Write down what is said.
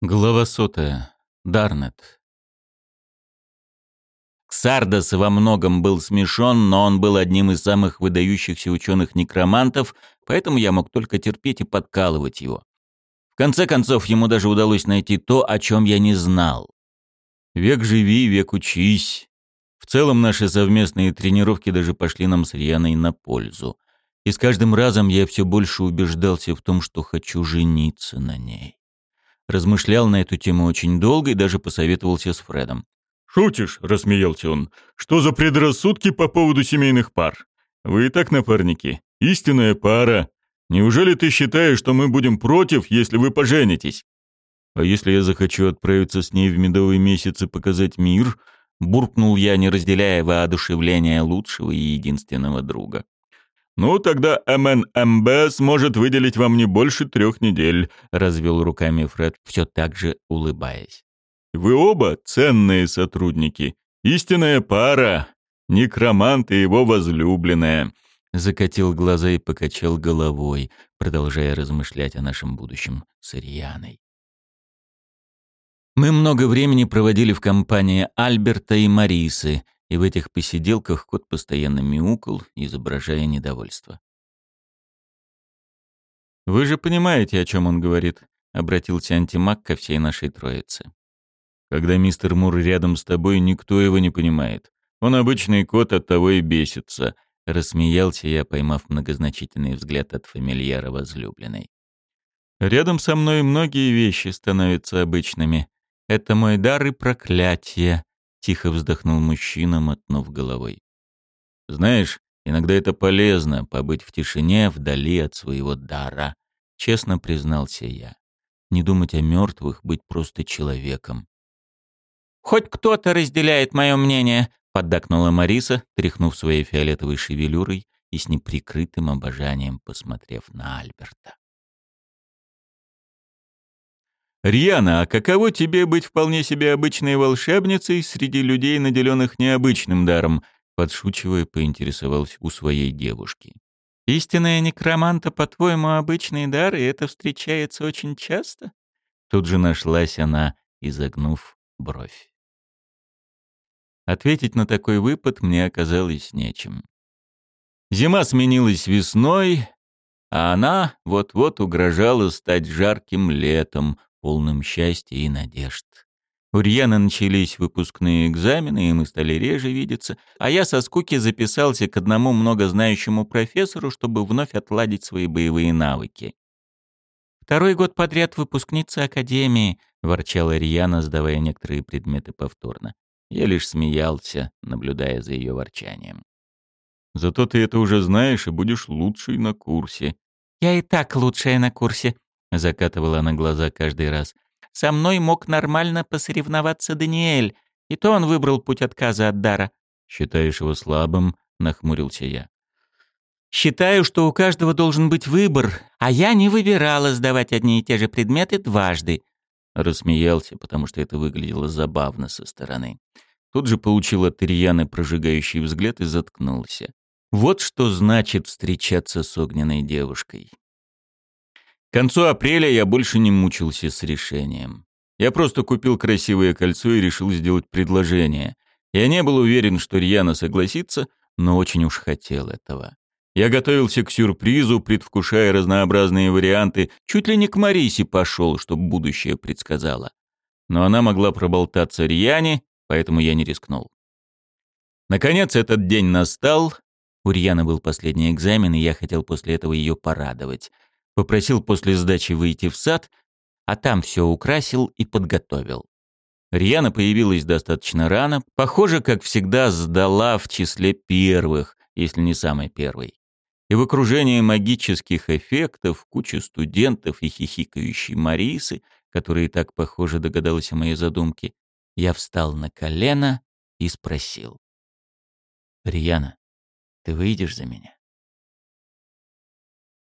Глава сотая. Дарнет. Ксардос во многом был смешон, но он был одним из самых выдающихся ученых-некромантов, поэтому я мог только терпеть и подкалывать его. В конце концов, ему даже удалось найти то, о чем я не знал. Век живи, век учись. В целом, наши совместные тренировки даже пошли нам с Рианой на пользу. И с каждым разом я все больше убеждался в том, что хочу жениться на ней. Размышлял на эту тему очень долго и даже посоветовался с Фредом. «Шутишь?» – рассмеялся он. «Что за предрассудки по поводу семейных пар? Вы и так напарники. Истинная пара. Неужели ты считаешь, что мы будем против, если вы поженитесь?» «А если я захочу отправиться с ней в медовый месяц и показать мир?» Буркнул я, не разделяя воодушевления лучшего и единственного друга. «Ну, тогда МНМБ сможет выделить вам не больше трех недель», — развел руками Фред, все так же улыбаясь. «Вы оба ценные сотрудники. Истинная пара. Некромант и его возлюбленная». Закатил глаза и покачал головой, продолжая размышлять о нашем будущем с Ирианой. Мы много времени проводили в компании Альберта и Марисы — и в этих посиделках кот постоянно мяукал, изображая недовольство. «Вы же понимаете, о чем он говорит», — обратился антимаг ко всей нашей троице. «Когда мистер Мур рядом с тобой, никто его не понимает. Он обычный кот, от того и бесится», — рассмеялся я, поймав многозначительный взгляд от фамильяра возлюбленной. «Рядом со мной многие вещи становятся обычными. Это мой дар и проклятие», Тихо вздохнул мужчина, мотнув головой. Знаешь, иногда это полезно побыть в тишине, вдали от своего дара, честно признался я. Не думать о мертвых, быть просто человеком. Хоть кто-то разделяет мое мнение, поддакнула Мариса, тряхнув своей фиолетовой шевелюрой и с неприкрытым обожанием посмотрев на Альберта. «Рьяна, а каково тебе быть вполне себе обычной волшебницей среди людей, наделенных необычным даром?» Подшучивая, поинтересовался у своей девушки. «Истинная некроманта, по-твоему, обычный дар, и это встречается очень часто?» Тут же нашлась она, изогнув бровь. Ответить на такой выпад мне оказалось нечем. Зима сменилась весной, а она вот-вот угрожала стать жарким летом, полным счастья и надежд. У Рьяна начались выпускные экзамены, и мы стали реже видеться, а я со скуки записался к одному многознающему профессору, чтобы вновь отладить свои боевые навыки. «Второй год подряд выпускница Академии», — ворчала Рьяна, сдавая некоторые предметы повторно. Я лишь смеялся, наблюдая за ее ворчанием. «Зато ты это уже знаешь и будешь лучшей на курсе». «Я и так лучшая на курсе», Закатывала она глаза каждый раз. «Со мной мог нормально посоревноваться Даниэль, и то он выбрал путь отказа от дара». «Считаешь его слабым?» — нахмурился я. «Считаю, что у каждого должен быть выбор, а я не выбирала сдавать одни и те же предметы дважды». Рассмеялся, потому что это выглядело забавно со стороны. Тут же получил от Ирьяны прожигающий взгляд и заткнулся. Вот что значит встречаться с огненной девушкой. К концу апреля я больше не мучился с решением. Я просто купил красивое кольцо и решил сделать предложение. Я не был уверен, что Рьяна согласится, но очень уж хотел этого. Я готовился к сюрпризу, предвкушая разнообразные варианты, чуть ли не к Марисе пошел, чтобы будущее предсказала. Но она могла проболтаться Рьяне, поэтому я не рискнул. Наконец этот день настал. У Рьяны был последний экзамен, и я хотел после этого ее порадовать — Попросил после сдачи выйти в сад, а там все украсил и подготовил. Рьяна появилась достаточно рано, похоже, как всегда, сдала в числе первых, если не самой первой. И в окружении магических эффектов, куча студентов и хихикающей Марисы, которая так похоже догадалась о моей задумке, я встал на колено и спросил. «Рьяна, ты выйдешь за меня?»